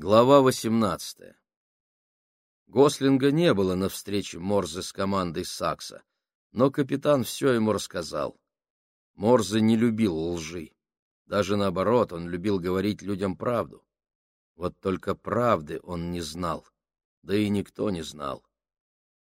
Глава 18. Гослинга не было на встрече Морзе с командой Сакса, но капитан все ему рассказал. Морзе не любил лжи. Даже наоборот, он любил говорить людям правду. Вот только правды он не знал, да и никто не знал.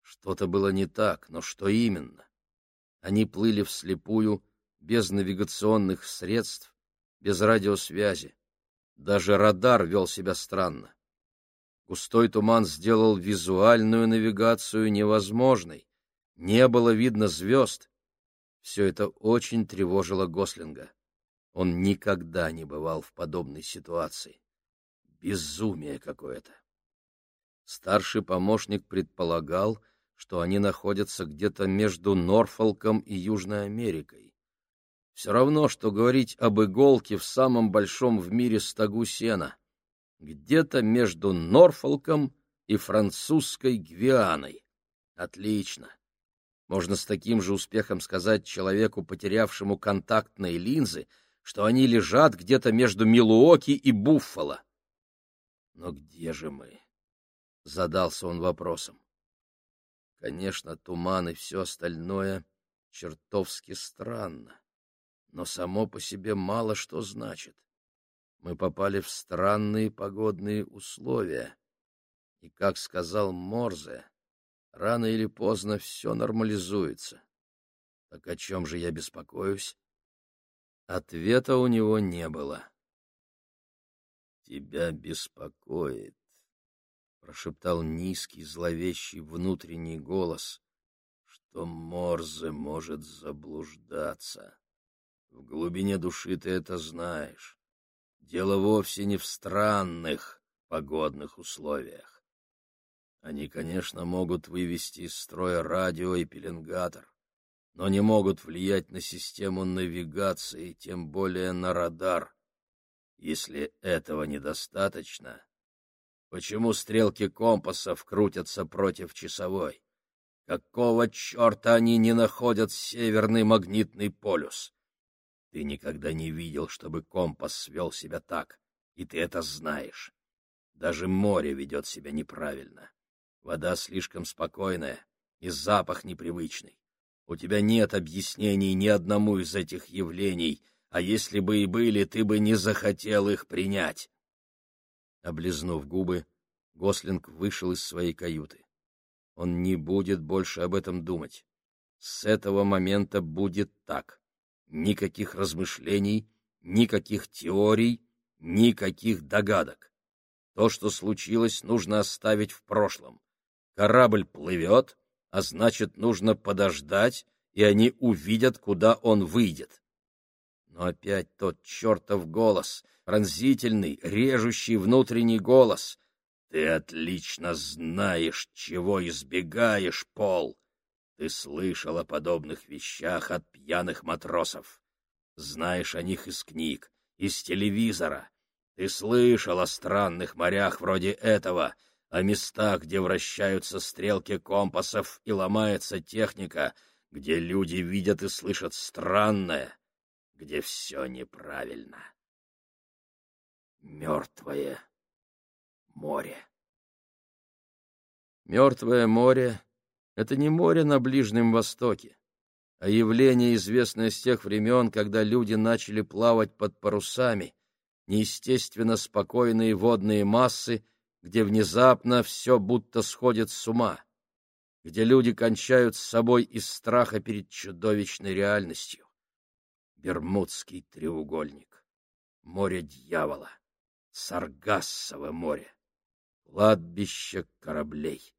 Что-то было не так, но что именно? Они плыли вслепую, без навигационных средств, без радиосвязи. Даже радар вел себя странно. Густой туман сделал визуальную навигацию невозможной. Не было видно звезд. Все это очень тревожило Гослинга. Он никогда не бывал в подобной ситуации. Безумие какое-то. Старший помощник предполагал, что они находятся где-то между Норфолком и Южной Америкой. Все равно, что говорить об иголке в самом большом в мире стогу сена. Где-то между Норфолком и французской Гвианой. Отлично. Можно с таким же успехом сказать человеку, потерявшему контактные линзы, что они лежат где-то между Милуоки и Буффало. Но где же мы? Задался он вопросом. Конечно, туман и все остальное чертовски странно но само по себе мало что значит. Мы попали в странные погодные условия. И, как сказал Морзе, рано или поздно все нормализуется. Так о чем же я беспокоюсь? Ответа у него не было. «Тебя беспокоит», — прошептал низкий, зловещий внутренний голос, — «что Морзе может заблуждаться». В глубине души ты это знаешь. Дело вовсе не в странных погодных условиях. Они, конечно, могут вывести из строя радио и пеленгатор, но не могут влиять на систему навигации, тем более на радар. Если этого недостаточно, почему стрелки компасов крутятся против часовой? Какого черта они не находят северный магнитный полюс? Ты никогда не видел, чтобы компас свел себя так, и ты это знаешь. Даже море ведет себя неправильно. Вода слишком спокойная, и запах непривычный. У тебя нет объяснений ни одному из этих явлений, а если бы и были, ты бы не захотел их принять. Облизнув губы, Гослинг вышел из своей каюты. Он не будет больше об этом думать. С этого момента будет так. Никаких размышлений, никаких теорий, никаких догадок. То, что случилось, нужно оставить в прошлом. Корабль плывет, а значит, нужно подождать, и они увидят, куда он выйдет. Но опять тот чертов голос, пронзительный, режущий внутренний голос. Ты отлично знаешь, чего избегаешь, Пол. Ты слышал о подобных вещах от пьяных матросов. Знаешь о них из книг, из телевизора. Ты слышал о странных морях вроде этого, о местах, где вращаются стрелки компасов и ломается техника, где люди видят и слышат странное, где все неправильно. Мертвое море. Мертвое море это не море на Ближнем Востоке, а явление, известное с тех времен, когда люди начали плавать под парусами, неестественно спокойные водные массы, где внезапно все будто сходит с ума, где люди кончают с собой из страха перед чудовищной реальностью. Бермудский треугольник, море дьявола, Саргассово море, кладбище кораблей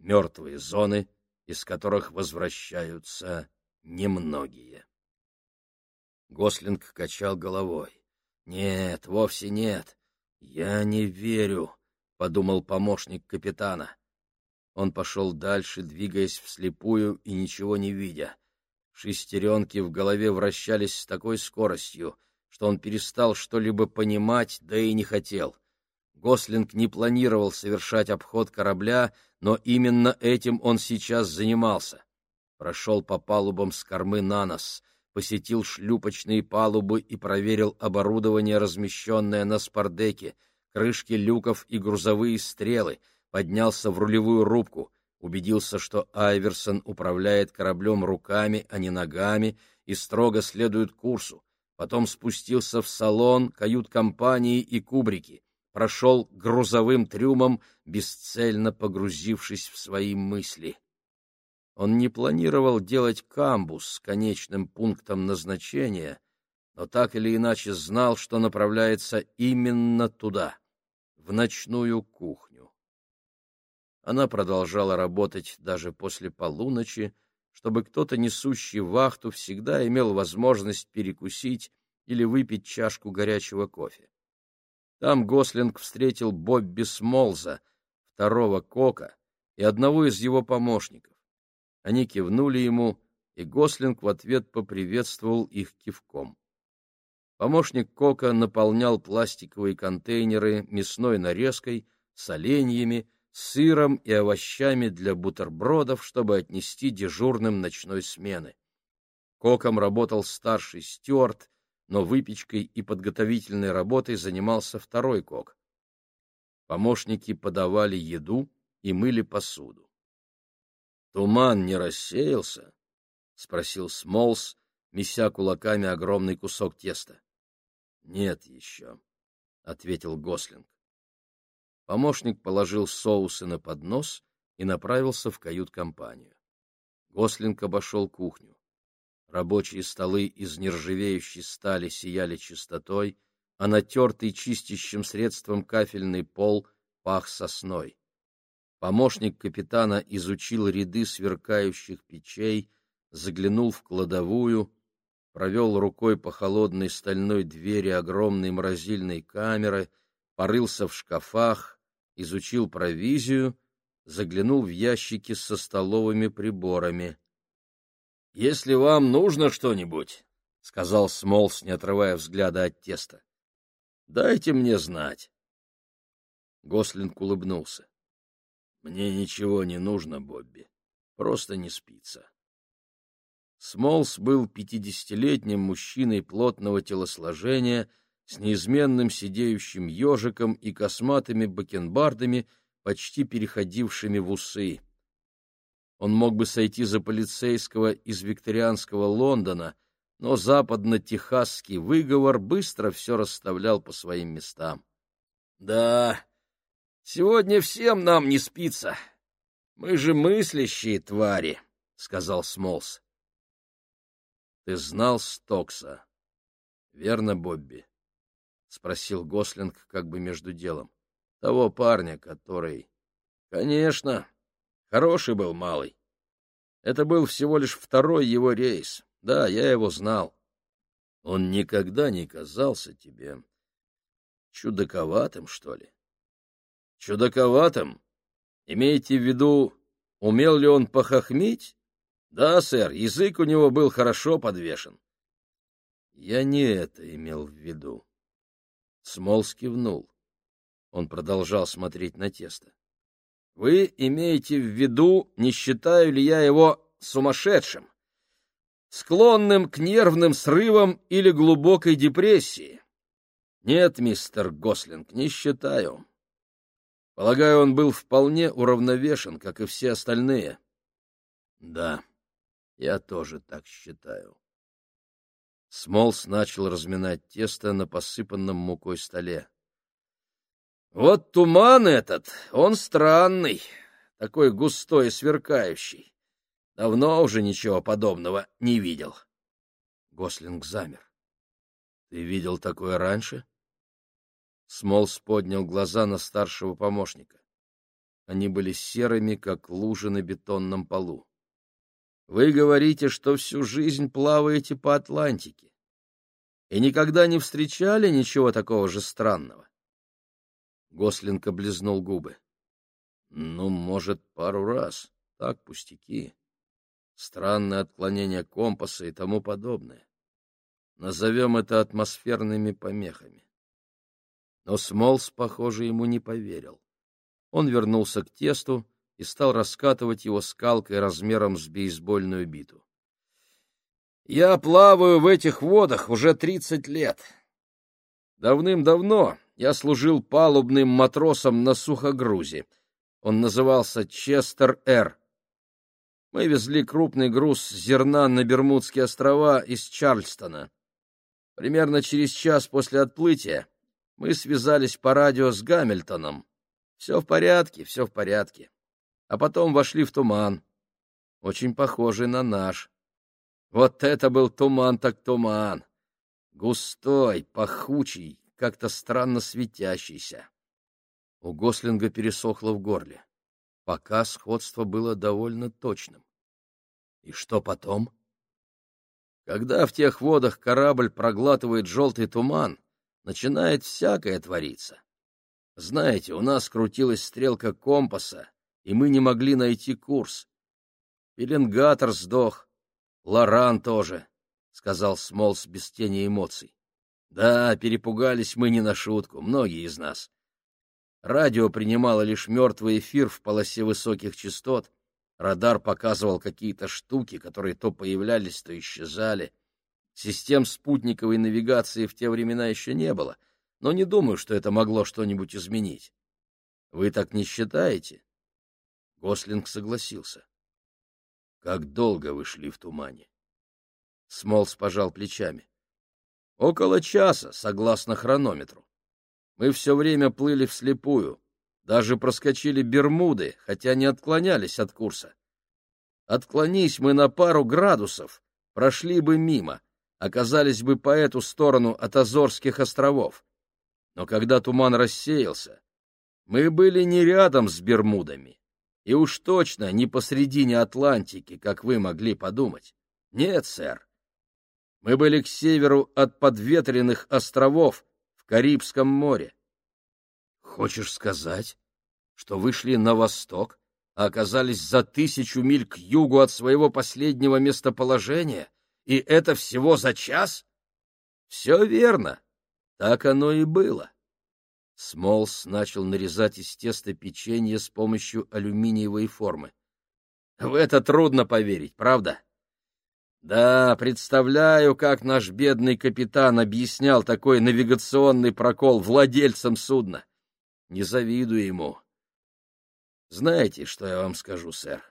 мертвые зоны, из которых возвращаются немногие. Гослинг качал головой. «Нет, вовсе нет. Я не верю», — подумал помощник капитана. Он пошел дальше, двигаясь вслепую и ничего не видя. Шестеренки в голове вращались с такой скоростью, что он перестал что-либо понимать, да и не хотел. Гослинг не планировал совершать обход корабля, но именно этим он сейчас занимался. Прошел по палубам с кормы на нос, посетил шлюпочные палубы и проверил оборудование, размещенное на спардеке, крышки люков и грузовые стрелы, поднялся в рулевую рубку, убедился, что Айверсон управляет кораблем руками, а не ногами, и строго следует курсу, потом спустился в салон, кают-компании и кубрики, прошел грузовым трюмом, бесцельно погрузившись в свои мысли. Он не планировал делать камбус с конечным пунктом назначения, но так или иначе знал, что направляется именно туда, в ночную кухню. Она продолжала работать даже после полуночи, чтобы кто-то, несущий вахту, всегда имел возможность перекусить или выпить чашку горячего кофе. Там Гослинг встретил Бобби Смолза, второго кока, и одного из его помощников. Они кивнули ему, и Гослинг в ответ поприветствовал их кивком. Помощник Кока наполнял пластиковые контейнеры мясной нарезкой, соленьями, сыром и овощами для бутербродов, чтобы отнести дежурным ночной смены. Коком работал старший стюарт, но выпечкой и подготовительной работой занимался второй кок. Помощники подавали еду и мыли посуду. «Туман не рассеялся?» — спросил Смолс, меся кулаками огромный кусок теста. Нет еще, ответил Гослинг. Помощник положил соусы на поднос и направился в кают-компанию. Гослинг обошел кухню. Рабочие столы из нержавеющей стали сияли чистотой, а натертый чистящим средством кафельный пол пах сосной. Помощник капитана изучил ряды сверкающих печей, заглянул в кладовую, провел рукой по холодной стальной двери огромной морозильной камеры, порылся в шкафах, изучил провизию, заглянул в ящики со столовыми приборами. — Если вам нужно что-нибудь, — сказал Смолс, не отрывая взгляда от теста, — дайте мне знать. Гослинг улыбнулся. — Мне ничего не нужно, Бобби. Просто не спится. Смолс был пятидесятилетним мужчиной плотного телосложения с неизменным сидеющим ежиком и косматыми бакенбардами, почти переходившими в усы. Он мог бы сойти за полицейского из викторианского Лондона, но западно-техасский выговор быстро все расставлял по своим местам. — Да, сегодня всем нам не спится. Мы же мыслящие твари, — сказал Смолс. Ты знал Стокса? Верно, Бобби? спросил Гослинг как бы между делом. Того парня, который Конечно, хороший был малый. Это был всего лишь второй его рейс. Да, я его знал. Он никогда не казался тебе чудаковатым, что ли? Чудаковатым? Имеете в виду, умел ли он похохмить? Да, сэр, язык у него был хорошо подвешен. Я не это имел в виду. Смолс кивнул. Он продолжал смотреть на тесто. Вы имеете в виду, не считаю ли я его сумасшедшим, склонным к нервным срывам или глубокой депрессии? Нет, мистер Гослинг, не считаю. Полагаю, он был вполне уравновешен, как и все остальные. Да. Я тоже так считаю. Смолс начал разминать тесто на посыпанном мукой столе. Вот туман этот, он странный, такой густой и сверкающий. Давно уже ничего подобного не видел. Гослинг замер. Ты видел такое раньше? Смолс поднял глаза на старшего помощника. Они были серыми, как лужи на бетонном полу. Вы говорите, что всю жизнь плаваете по Атлантике и никогда не встречали ничего такого же странного. Гослинг облизнул губы. Ну, может, пару раз. Так, пустяки. Странное отклонение компаса и тому подобное. Назовем это атмосферными помехами. Но Смолс, похоже, ему не поверил. Он вернулся к тесту, и стал раскатывать его скалкой размером с бейсбольную биту. «Я плаваю в этих водах уже тридцать лет. Давным-давно я служил палубным матросом на сухогрузе. Он назывался Честер-Р. Мы везли крупный груз зерна на Бермудские острова из Чарльстона. Примерно через час после отплытия мы связались по радио с Гамильтоном. Все в порядке, все в порядке. А потом вошли в туман, очень похожий на наш. Вот это был туман так туман. Густой, пахучий, как-то странно светящийся. У Гослинга пересохло в горле. Пока сходство было довольно точным. И что потом? Когда в тех водах корабль проглатывает желтый туман, начинает всякое твориться. Знаете, у нас крутилась стрелка компаса, и мы не могли найти курс. Пеленгатор сдох, Лоран тоже, — сказал Смолс без тени эмоций. Да, перепугались мы не на шутку, многие из нас. Радио принимало лишь мертвый эфир в полосе высоких частот, радар показывал какие-то штуки, которые то появлялись, то исчезали. Систем спутниковой навигации в те времена еще не было, но не думаю, что это могло что-нибудь изменить. Вы так не считаете? Гослинг согласился. Как долго вы шли в тумане? Смолс пожал плечами. Около часа, согласно хронометру. Мы все время плыли вслепую, даже проскочили Бермуды, хотя не отклонялись от курса. Отклонись мы на пару градусов, прошли бы мимо, оказались бы по эту сторону от Азорских островов. Но когда туман рассеялся, мы были не рядом с Бермудами, и уж точно не посредине Атлантики, как вы могли подумать. Нет, сэр. Мы были к северу от подветренных островов, Карибском море. Хочешь сказать, что вышли на восток, а оказались за тысячу миль к югу от своего последнего местоположения, и это всего за час? Все верно, так оно и было. Смолс начал нарезать из теста печенье с помощью алюминиевой формы. В это трудно поверить, правда? Да, представляю, как наш бедный капитан объяснял такой навигационный прокол владельцам судна. Не завидую ему. Знаете, что я вам скажу, сэр?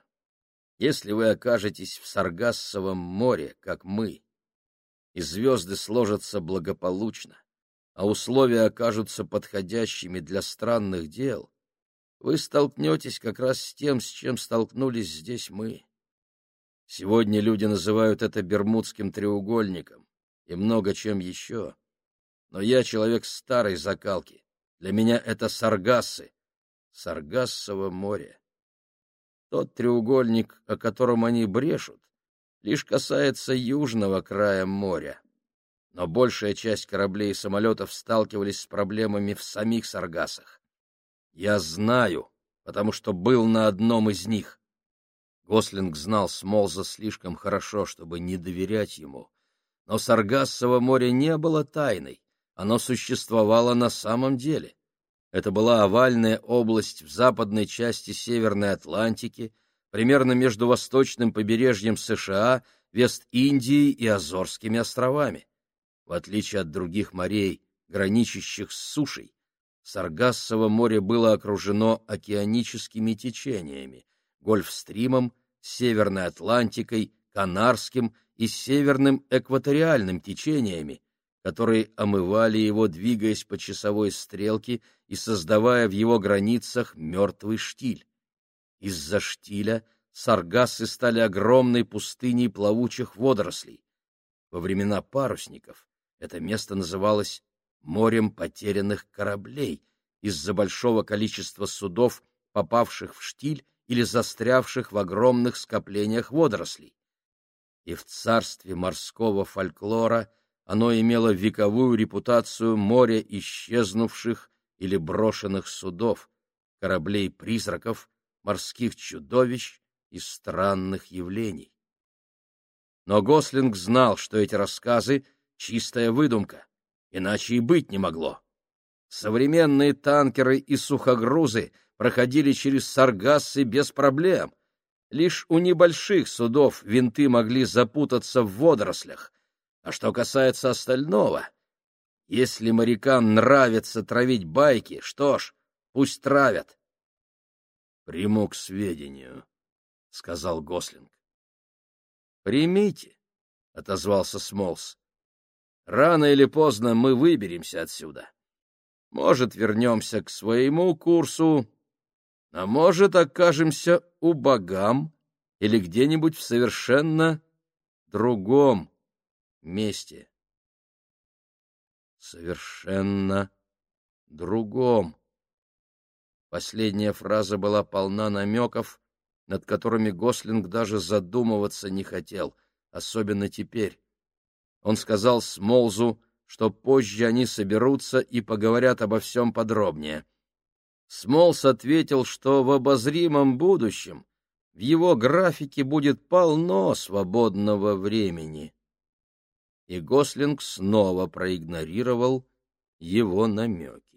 Если вы окажетесь в Саргассовом море, как мы, и звезды сложатся благополучно, а условия окажутся подходящими для странных дел, вы столкнетесь как раз с тем, с чем столкнулись здесь мы. Сегодня люди называют это Бермудским треугольником и много чем еще. Но я человек старой закалки. Для меня это Саргассы, Саргассово море. Тот треугольник, о котором они брешут, лишь касается южного края моря. Но большая часть кораблей и самолетов сталкивались с проблемами в самих Саргасах. Я знаю, потому что был на одном из них. Гослинг знал Смолза слишком хорошо, чтобы не доверять ему. Но Саргассово море не было тайной, оно существовало на самом деле. Это была овальная область в западной части Северной Атлантики, примерно между восточным побережьем США, Вест-Индией и Азорскими островами. В отличие от других морей, граничащих с сушей, Саргассово море было окружено океаническими течениями, Гольфстримом Северной Атлантикой, Канарским и Северным экваториальным течениями, которые омывали его, двигаясь по часовой стрелке и создавая в его границах мертвый штиль. Из-за штиля саргассы стали огромной пустыней плавучих водорослей. Во времена парусников это место называлось морем потерянных кораблей из-за большого количества судов, попавших в штиль или застрявших в огромных скоплениях водорослей. И в царстве морского фольклора оно имело вековую репутацию моря исчезнувших или брошенных судов, кораблей-призраков, морских чудовищ и странных явлений. Но Гослинг знал, что эти рассказы — чистая выдумка, иначе и быть не могло. Современные танкеры и сухогрузы проходили через Саргассы без проблем. Лишь у небольших судов винты могли запутаться в водорослях. А что касается остального, Если морякам нравится травить байки, что ж, пусть травят. — Приму к сведению, — сказал Гослинг. — Примите, — отозвался Смолс. — Рано или поздно мы выберемся отсюда. Может, вернемся к своему курсу, а может, окажемся у богам или где-нибудь в совершенно другом месте совершенно другом. Последняя фраза была полна намеков, над которыми Гослинг даже задумываться не хотел, особенно теперь. Он сказал Смолзу, что позже они соберутся и поговорят обо всем подробнее. Смолз ответил, что в обозримом будущем в его графике будет полно свободного времени и Гослинг снова проигнорировал его намеки.